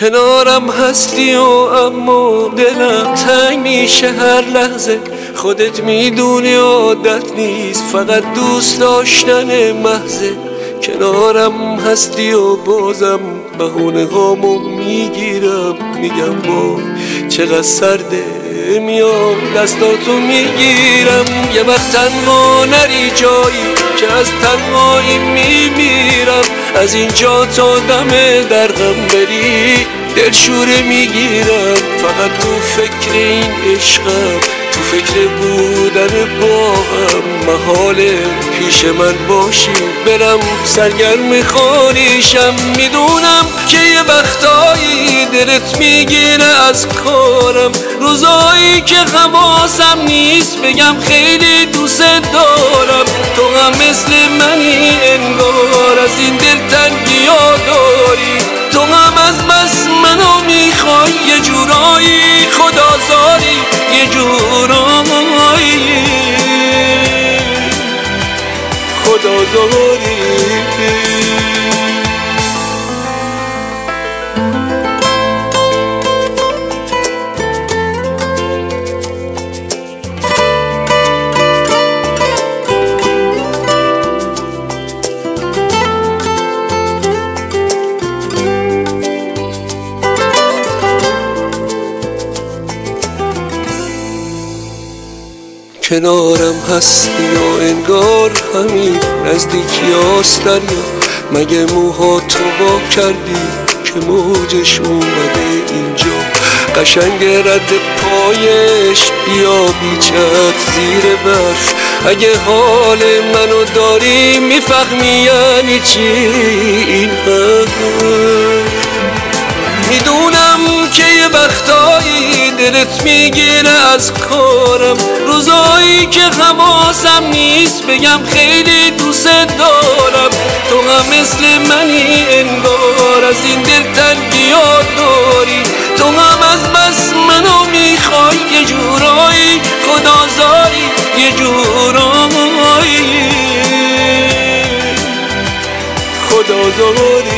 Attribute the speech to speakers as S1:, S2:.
S1: کنارم هستی و اما دلم تنگ میشه هر لحظه. خودت می‌دونی عادت نیست فقط دوست داشتن محضه. کنارم هستی و بازم بهونه هامو می‌گیرم. میگم با چقدر سرده میام دستاتو می‌گیرم. یه وقت تنها نری جایی که از تنهایی میمیرم. از اینجا تا دم درغم بری دلشوره می‌گیرم. فقط تو فکر این عشقم تو فکر بودن با هم محاله پیش من باشی برم سرگرم خانیشم می‌دونم که یه وقتایی دلت می‌گیره از کارم. روزایی که حواسم نیست بگم خیلی دوست دارم. تو هم مثل منی انگار از این خدازاری کنارم هستی و انگار همین نزدیکی هاست دریا مگه موهاتو وا کردی که موجش اومده اینجا؟ قشنگ رد پایش بیا بیچت زیر برف. اگه حال منو داری می‌فهمی یعنی چی؟ دلت می‌گیره از کارم. روزایی که حواسم نیست بگم خیلی دوست دارم. تو هم مثل منی انگار از این دل تنگی داری. تو هم از بس منو می‌خوای یه جورایی خدازاری یه جورایی خدازاری